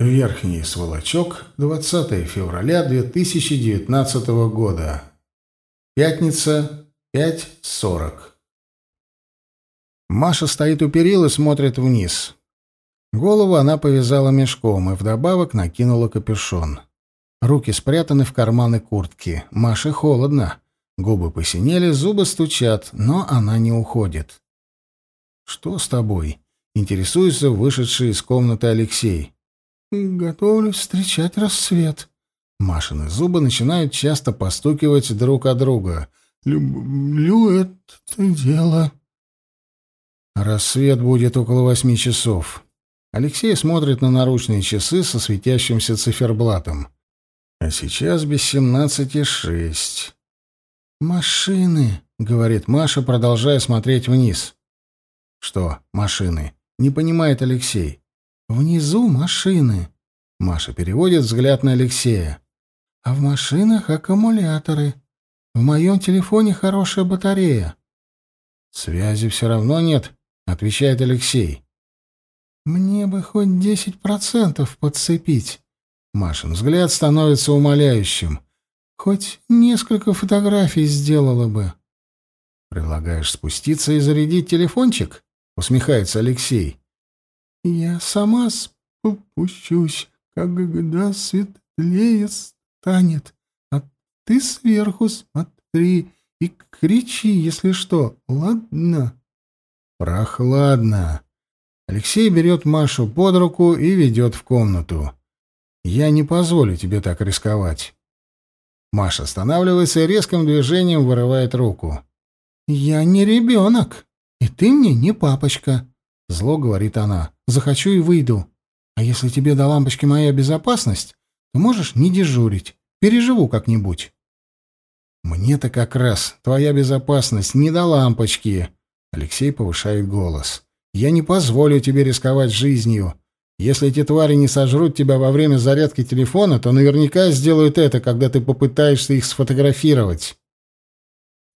Верхний сволочок, 20 февраля 2019 года. Пятница, 5.40. Маша стоит у перил и смотрит вниз. Голову она повязала мешком и вдобавок накинула капюшон. Руки спрятаны в карманы куртки. Маше холодно. Губы посинели, зубы стучат, но она не уходит. «Что с тобой?» — интересуется вышедший из комнаты Алексей. «Готовлюсь встречать рассвет». Машины зубы начинают часто постукивать друг о друга. «Люблю это дело». Рассвет будет около восьми часов. Алексей смотрит на наручные часы со светящимся циферблатом. А сейчас без семнадцати шесть. «Машины», — говорит Маша, продолжая смотреть вниз. «Что машины?» — не понимает Алексей. Внизу машины. Маша переводит взгляд на Алексея. А в машинах аккумуляторы. В моем телефоне хорошая батарея. Связи все равно нет, отвечает Алексей. Мне бы хоть десять процентов подцепить. Машин взгляд становится умоляющим. Хоть несколько фотографий сделала бы. Предлагаешь спуститься и зарядить телефончик? Усмехается Алексей. Я сама спущусь, когда светлее станет. А ты сверху смотри и кричи, если что, ладно? Прохладно. Алексей берет Машу под руку и ведет в комнату. Я не позволю тебе так рисковать. Маша останавливается и резким движением вырывает руку. «Я не ребенок, и ты мне не папочка», — зло говорит она. Захочу и выйду. А если тебе до лампочки моя безопасность, то можешь не дежурить. Переживу как-нибудь. Мне-то как раз твоя безопасность не до лампочки. Алексей повышает голос. Я не позволю тебе рисковать жизнью. Если эти твари не сожрут тебя во время зарядки телефона, то наверняка сделают это, когда ты попытаешься их сфотографировать.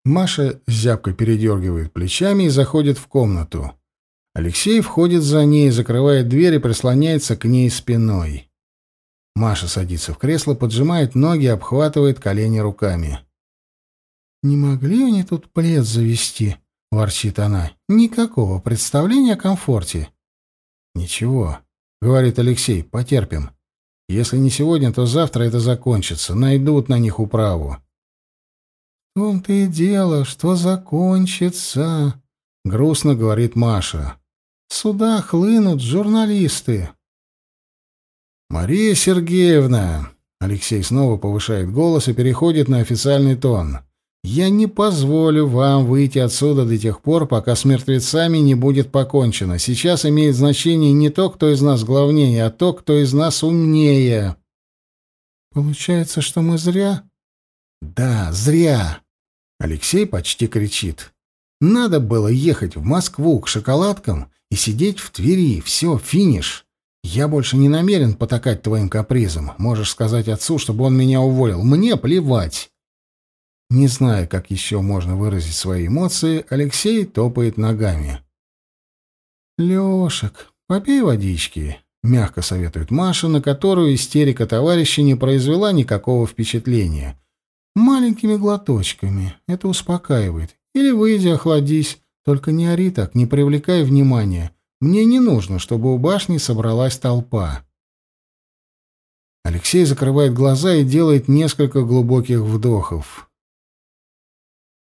Маша зябко передергивает плечами и заходит в комнату. Алексей входит за ней, закрывает дверь и прислоняется к ней спиной. Маша садится в кресло, поджимает ноги, обхватывает колени руками. «Не могли они тут плед завести?» — ворчит она. «Никакого представления о комфорте». «Ничего», — говорит Алексей, — «потерпим. Если не сегодня, то завтра это закончится. Найдут на них управу». «В том-то и дело, что закончится», — грустно говорит Маша. Сюда хлынут журналисты. Мария Сергеевна, Алексей снова повышает голос и переходит на официальный тон. Я не позволю вам выйти отсюда до тех пор, пока с мертвецами не будет покончено. Сейчас имеет значение не то, кто из нас главнее, а то, кто из нас умнее. Получается, что мы зря? Да, зря. Алексей почти кричит. Надо было ехать в Москву к шоколадкам и сидеть в Твери. Все, финиш. Я больше не намерен потакать твоим капризам. Можешь сказать отцу, чтобы он меня уволил. Мне плевать. Не зная, как еще можно выразить свои эмоции, Алексей топает ногами. «Лешек, попей водички», — мягко советует Маша, на которую истерика товарища не произвела никакого впечатления. «Маленькими глоточками. Это успокаивает. Или выйди, охладись. Только не ори так, не привлекай внимания. Мне не нужно, чтобы у башни собралась толпа. Алексей закрывает глаза и делает несколько глубоких вдохов.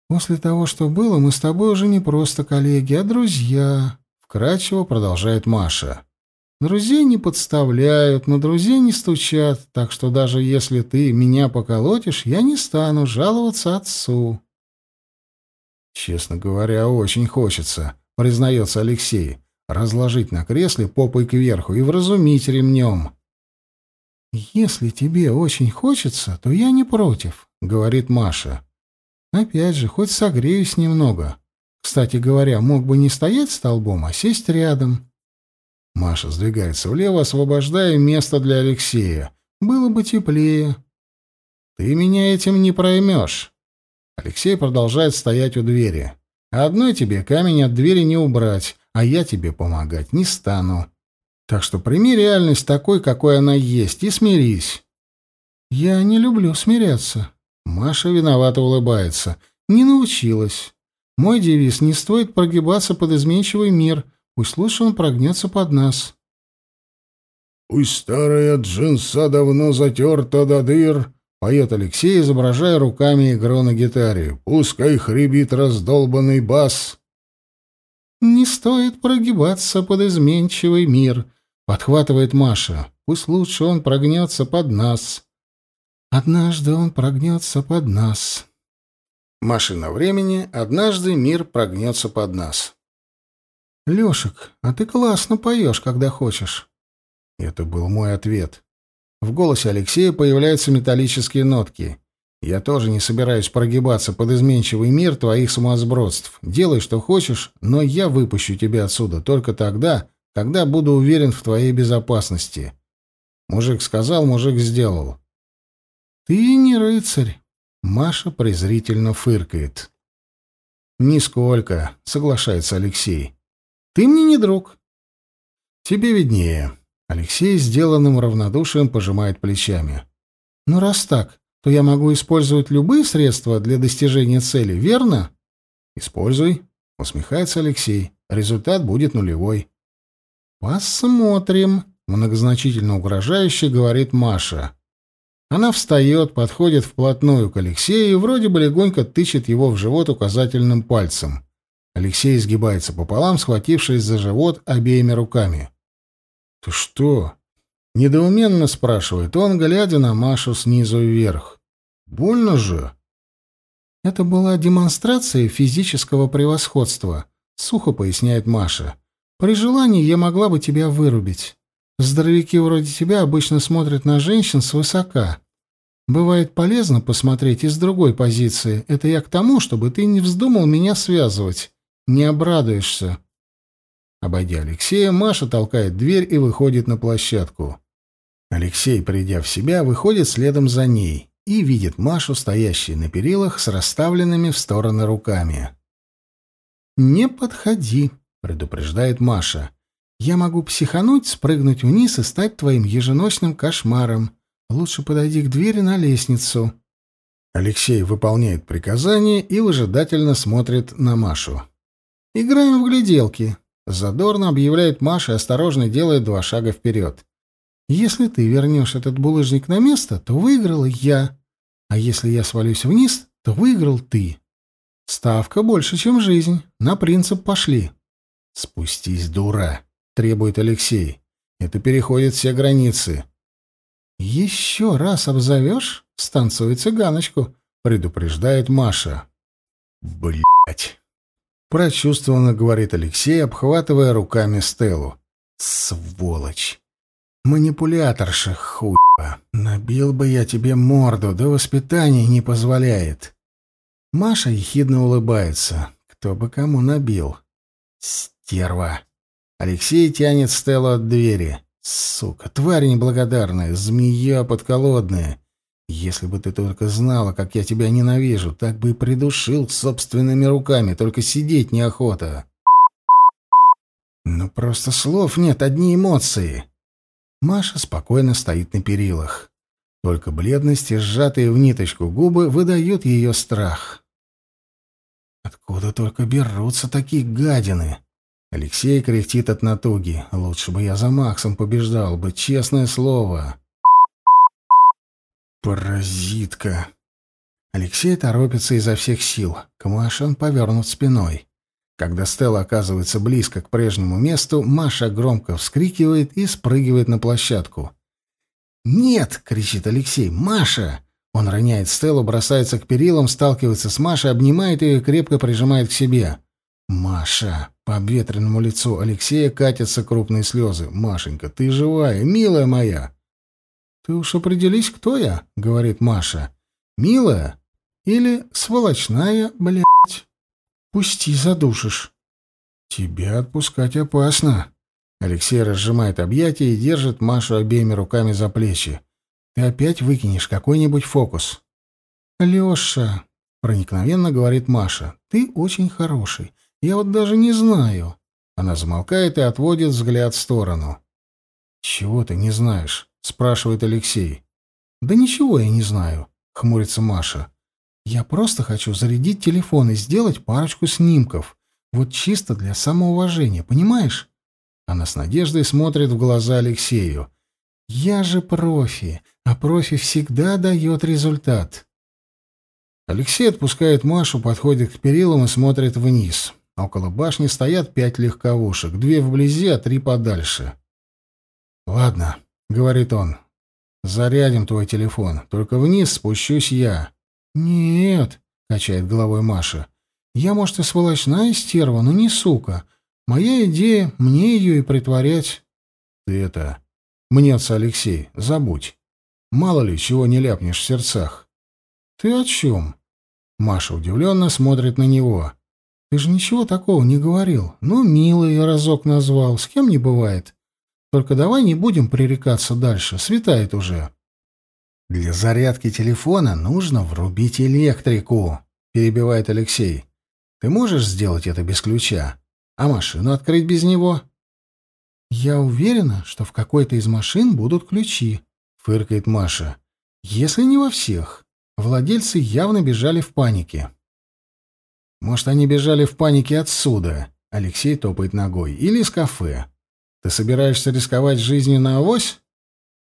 «После того, что было, мы с тобой уже не просто коллеги, а друзья», — вкратчиво продолжает Маша. «Друзей не подставляют, на друзей не стучат, так что даже если ты меня поколотишь, я не стану жаловаться отцу». Честно говоря, очень хочется, признается Алексей, разложить на кресле попой кверху и вразумить ремнем. «Если тебе очень хочется, то я не против», — говорит Маша. «Опять же, хоть согреюсь немного. Кстати говоря, мог бы не стоять столбом, а сесть рядом». Маша сдвигается влево, освобождая место для Алексея. «Было бы теплее». «Ты меня этим не проймешь». Алексей продолжает стоять у двери. «Одной тебе камень от двери не убрать, а я тебе помогать не стану». Так что прими реальность такой, какой она есть, и смирись. Я не люблю смиряться. Маша виновато улыбается. Не научилась. Мой девиз не стоит прогибаться под изменчивый мир. Пусть лучше он прогнется под нас. Пусть старая джинса давно затерта до дыр, поет Алексей, изображая руками игру на гитаре. Пускай хрипит раздолбанный бас. Не стоит прогибаться под изменчивый мир, подхватывает Маша. Пусть лучше он прогнется под нас. Однажды он прогнется под нас. Машина времени. Однажды мир прогнется под нас. Лешек, а ты классно поешь, когда хочешь. Это был мой ответ. В голосе Алексея появляются металлические нотки. Я тоже не собираюсь прогибаться под изменчивый мир твоих самосбродств. Делай, что хочешь, но я выпущу тебя отсюда только тогда, когда буду уверен в твоей безопасности. Мужик сказал, мужик сделал. «Ты не рыцарь», — Маша презрительно фыркает. «Нисколько», — соглашается Алексей. «Ты мне не друг». «Тебе виднее». Алексей сделанным равнодушием пожимает плечами. «Ну, раз так, то я могу использовать любые средства для достижения цели, верно?» «Используй», — усмехается Алексей. «Результат будет нулевой». «Посмотрим», — многозначительно угрожающе говорит Маша. Она встает, подходит вплотную к Алексею и вроде бы легонько тычет его в живот указательным пальцем. Алексей изгибается пополам, схватившись за живот обеими руками. «Ты что?» — недоуменно спрашивает он, глядя на Машу снизу вверх. «Больно же?» «Это была демонстрация физического превосходства», — сухо поясняет Маша. «При желании я могла бы тебя вырубить. Здоровяки вроде тебя обычно смотрят на женщин свысока. Бывает полезно посмотреть из другой позиции. Это я к тому, чтобы ты не вздумал меня связывать. Не обрадуешься. Обойдя Алексея, Маша толкает дверь и выходит на площадку. Алексей, придя в себя, выходит следом за ней и видит Машу, стоящей на перилах с расставленными в стороны руками. «Не подходи», — предупреждает Маша. Я могу психануть, спрыгнуть вниз и стать твоим еженочным кошмаром. Лучше подойди к двери на лестницу». Алексей выполняет приказание и выжидательно смотрит на Машу. «Играем в гляделки», — задорно объявляет Маша и осторожно делает два шага вперед. «Если ты вернешь этот булыжник на место, то выиграл я. А если я свалюсь вниз, то выиграл ты. Ставка больше, чем жизнь. На принцип пошли». «Спустись, дура!» — требует Алексей. «Это переходит все границы». «Еще раз обзовешь, станцуй цыганочку», — предупреждает Маша. Блять! Прочувствованно говорит Алексей, обхватывая руками Стеллу. «Сволочь! Манипуляторша хуйва! Набил бы я тебе морду, да воспитание не позволяет!» Маша ехидно улыбается. «Кто бы кому набил?» «Стерва!» Алексей тянет Стеллу от двери. Сука, тварь неблагодарная, змея подколодная. Если бы ты только знала, как я тебя ненавижу, так бы и придушил собственными руками, только сидеть неохота. Ну просто слов нет, одни эмоции. Маша спокойно стоит на перилах. Только бледность и сжатые в ниточку губы выдают ее страх. Откуда только берутся такие гадины? Алексей кряхтит от натуги. Лучше бы я за Максом побеждал бы, честное слово. Паразитка. Алексей торопится изо всех сил. К Маше он повернут спиной. Когда Стелла оказывается близко к прежнему месту, Маша громко вскрикивает и спрыгивает на площадку. «Нет!» — кричит Алексей. «Маша!» Он роняет Стеллу, бросается к перилам, сталкивается с Машей, обнимает ее и крепко прижимает к себе. «Маша!» По обветренному лицу Алексея катятся крупные слезы. «Машенька, ты живая, милая моя!» «Ты уж определись, кто я?» — говорит Маша. «Милая или сволочная, блядь? Пусти, задушишь». «Тебя отпускать опасно». Алексей разжимает объятия и держит Машу обеими руками за плечи. «Ты опять выкинешь какой-нибудь фокус». «Леша», — проникновенно говорит Маша, — «ты очень хороший. Я вот даже не знаю. Она замолкает и отводит взгляд в сторону. «Чего ты не знаешь?» — спрашивает Алексей. «Да ничего я не знаю», — хмурится Маша. «Я просто хочу зарядить телефон и сделать парочку снимков. Вот чисто для самоуважения, понимаешь?» Она с надеждой смотрит в глаза Алексею. «Я же профи, а профи всегда дает результат». Алексей отпускает Машу, подходит к перилам и смотрит вниз. Около башни стоят пять легковушек, две вблизи, а три подальше. «Ладно», — говорит он, — «зарядим твой телефон, только вниз спущусь я». «Нет», — качает головой Маша, — «я, может, и сволочная стерва, но не сука. Моя идея — мне ее и притворять». «Ты это...» — мнется Алексей, — «забудь. Мало ли, чего не ляпнешь в сердцах». «Ты о чем?» Маша удивленно смотрит на него. «Ты же ничего такого не говорил. Ну, милый разок назвал. С кем не бывает. Только давай не будем пререкаться дальше. Светает уже». «Для зарядки телефона нужно врубить электрику», — перебивает Алексей. «Ты можешь сделать это без ключа? А машину открыть без него?» «Я уверена, что в какой-то из машин будут ключи», — фыркает Маша. «Если не во всех. Владельцы явно бежали в панике. Может, они бежали в панике отсюда? Алексей топает ногой. Или из кафе. Ты собираешься рисковать жизнью на авось?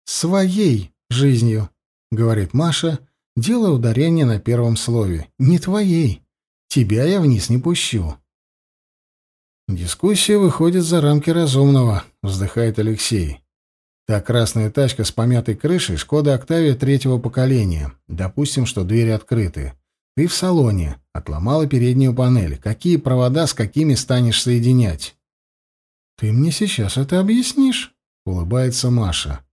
Своей жизнью, говорит Маша, делая ударение на первом слове. Не твоей. Тебя я вниз не пущу. Дискуссия выходит за рамки разумного, вздыхает Алексей. Та красная тачка с помятой крышей — «Шкода Октавия» третьего поколения. Допустим, что двери открыты. Ты в салоне. Отломала переднюю панель. Какие провода с какими станешь соединять? «Ты мне сейчас это объяснишь?» — улыбается Маша.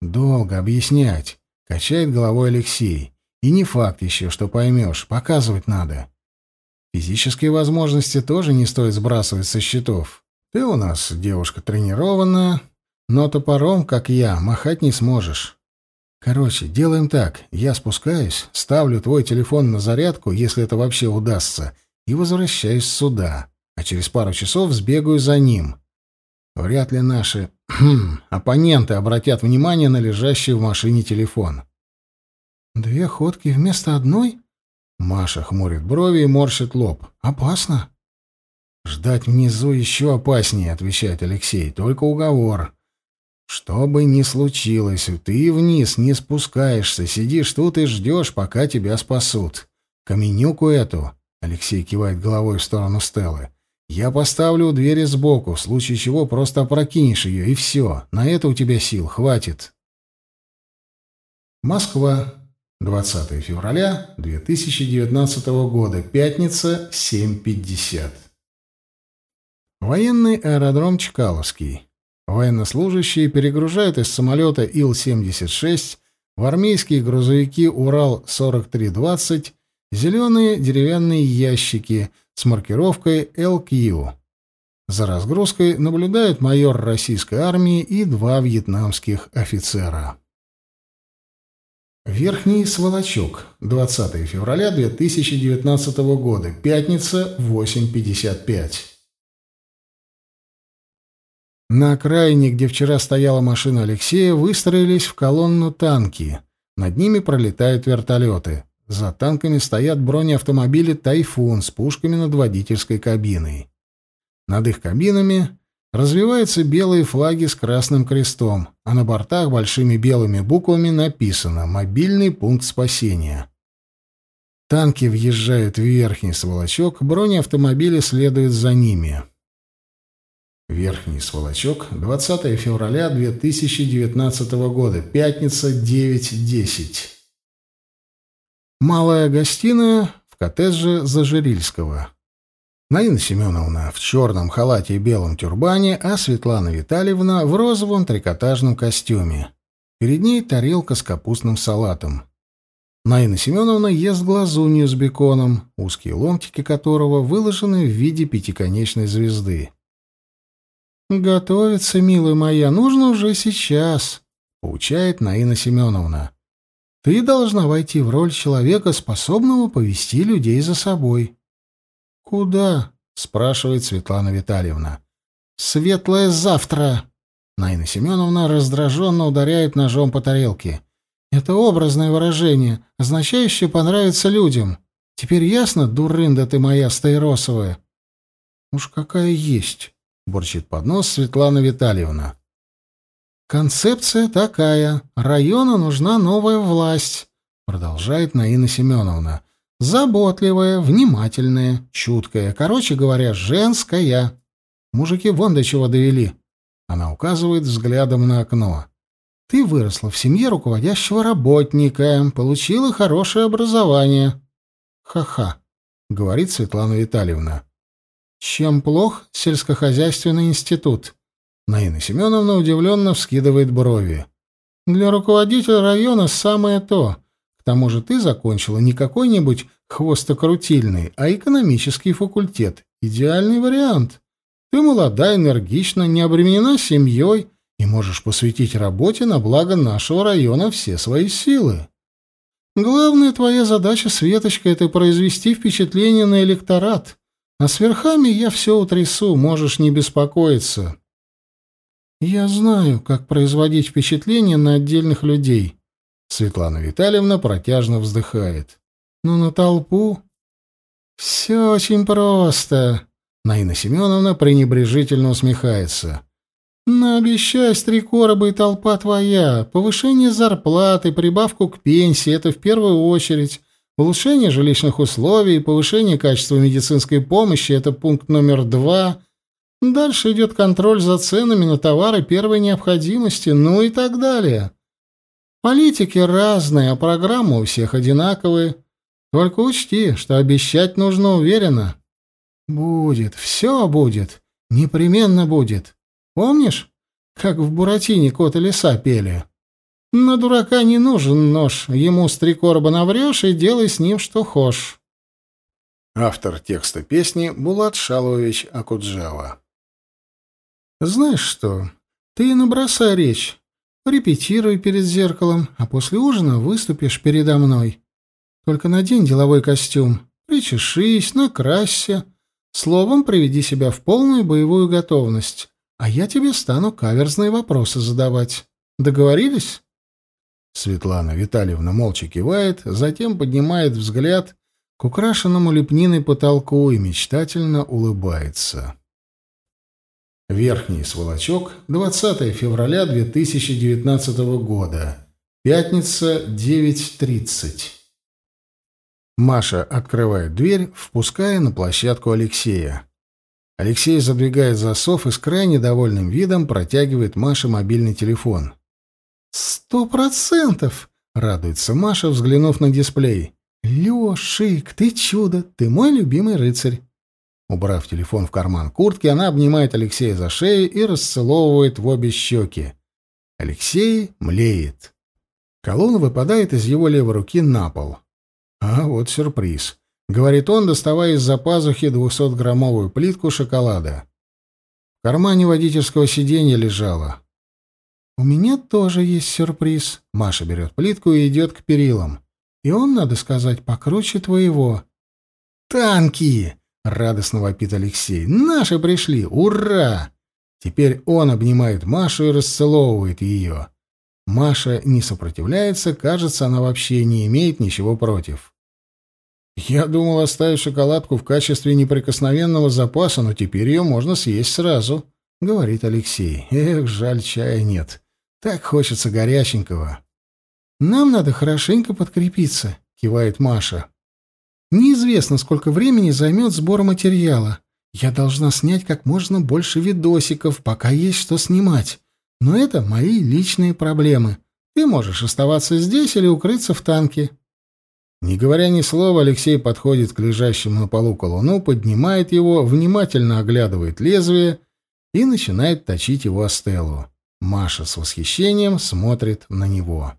«Долго объяснять», — качает головой Алексей. «И не факт еще, что поймешь. Показывать надо. Физические возможности тоже не стоит сбрасывать со счетов. Ты у нас девушка тренированная, но топором, как я, махать не сможешь. Короче, делаем так. Я спускаюсь, ставлю твой телефон на зарядку, если это вообще удастся, и возвращаюсь сюда. А через пару часов сбегаю за ним. Вряд ли наши оппоненты обратят внимание на лежащий в машине телефон. «Две ходки вместо одной?» Маша хмурит брови и морщит лоб. «Опасно». «Ждать внизу еще опаснее», — отвечает Алексей. «Только уговор. Что бы ни случилось, ты вниз не спускаешься, сидишь тут и ждешь, пока тебя спасут. Каменюку эту, Алексей кивает головой в сторону Стеллы, я поставлю двери сбоку, в случае чего просто опрокинешь ее, и все. На это у тебя сил хватит. Москва. 20 февраля 2019 года. Пятница, 7.50. Военный аэродром Чкаловский. Военнослужащие перегружают из самолета Ил-76 в армейские грузовики «Урал-4320» зеленые деревянные ящики с маркировкой «ЛКЮ». За разгрузкой наблюдают майор российской армии и два вьетнамских офицера. Верхний Сволочок, 20 февраля 2019 года, пятница, 8.55. На окраине, где вчера стояла машина Алексея, выстроились в колонну танки. Над ними пролетают вертолеты. За танками стоят бронеавтомобили «Тайфун» с пушками над водительской кабиной. Над их кабинами развиваются белые флаги с красным крестом, а на бортах большими белыми буквами написано «Мобильный пункт спасения». Танки въезжают в верхний сволочок, бронеавтомобили следуют за ними. Верхний Сволочок, 20 февраля 2019 года, пятница, 9.10. Малая гостиная в коттедже Зажирильского. Наина Семеновна в черном халате и белом тюрбане, а Светлана Витальевна в розовом трикотажном костюме. Перед ней тарелка с капустным салатом. Наина Семеновна ест глазунью с беконом, узкие ломтики которого выложены в виде пятиконечной звезды. «Готовиться, милая моя, нужно уже сейчас», — поучает Наина Семеновна. «Ты должна войти в роль человека, способного повести людей за собой». «Куда?» — спрашивает Светлана Витальевна. «Светлое завтра!» Наина Семеновна раздраженно ударяет ножом по тарелке. Это образное выражение, означающее понравиться людям. Теперь ясно, дурында ты моя стаиросовая? Уж какая есть, бурчит под нос Светлана Витальевна. Концепция такая. Району нужна новая власть, продолжает Наина Семеновна. Заботливая, внимательная, чуткая, короче говоря, женская. Мужики вон до чего довели. Она указывает взглядом на окно. Ты выросла в семье руководящего работника, получила хорошее образование. Ха-ха, говорит Светлана Витальевна. Чем плох сельскохозяйственный институт? Наина Семеновна удивленно вскидывает брови. Для руководителя района самое то. К тому же ты закончила не какой-нибудь хвостокрутильный, а экономический факультет. Идеальный вариант. Ты молода, энергична, не обременена семьей и можешь посвятить работе на благо нашего района все свои силы. Главная твоя задача, Светочка, это произвести впечатление на электорат. А с верхами я все утрясу, можешь не беспокоиться. Я знаю, как производить впечатление на отдельных людей. Светлана Витальевна протяжно вздыхает. Но на толпу... Все очень просто. Наина Семеновна пренебрежительно усмехается. «Наобещай, три короба и толпа твоя. Повышение зарплаты, прибавку к пенсии — это в первую очередь. Улучшение жилищных условий, повышение качества медицинской помощи — это пункт номер два. Дальше идет контроль за ценами на товары первой необходимости, ну и так далее. Политики разные, а программы у всех одинаковые. Только учти, что обещать нужно уверенно». Будет, все будет, непременно будет. Помнишь, как в Буратине кот и лиса пели? На дурака не нужен нож, ему с три короба наврешь и делай с ним что хошь. Автор текста песни Булат Шалович Акуджава. Знаешь что, ты набросай речь, репетируй перед зеркалом, а после ужина выступишь передо мной. Только надень деловой костюм, причешись, накрасься, Словом, приведи себя в полную боевую готовность, а я тебе стану каверзные вопросы задавать. Договорились?» Светлана Витальевна молча кивает, затем поднимает взгляд к украшенному лепниной потолку и мечтательно улыбается. Верхний сволочок, 20 февраля 2019 года. Пятница, 9.30. Маша открывает дверь, впуская на площадку Алексея. Алексей задвигает засов и с крайне довольным видом протягивает Маше мобильный телефон. «Сто процентов!» — радуется Маша, взглянув на дисплей. «Лешик, ты чудо! Ты мой любимый рыцарь!» Убрав телефон в карман куртки, она обнимает Алексея за шею и расцеловывает в обе щеки. Алексей млеет. Колонна выпадает из его левой руки на пол. А вот сюрприз. Говорит он, доставая из-за пазухи двухсотграммовую плитку шоколада. В кармане водительского сиденья лежала. «У меня тоже есть сюрприз». Маша берет плитку и идет к перилам. «И он, надо сказать, покруче твоего». «Танки!» — радостно вопит Алексей. «Наши пришли! Ура!» Теперь он обнимает Машу и расцеловывает ее. Маша не сопротивляется, кажется, она вообще не имеет ничего против. Я думал оставить шоколадку в качестве неприкосновенного запаса, но теперь ее можно съесть сразу, — говорит Алексей. Эх, жаль, чая нет. Так хочется горяченького. Нам надо хорошенько подкрепиться, — кивает Маша. Неизвестно, сколько времени займет сбор материала. Я должна снять как можно больше видосиков, пока есть что снимать. Но это мои личные проблемы. Ты можешь оставаться здесь или укрыться в танке. Не говоря ни слова, Алексей подходит к лежащему на полу колуну, поднимает его, внимательно оглядывает лезвие и начинает точить его о стелу. Маша с восхищением смотрит на него.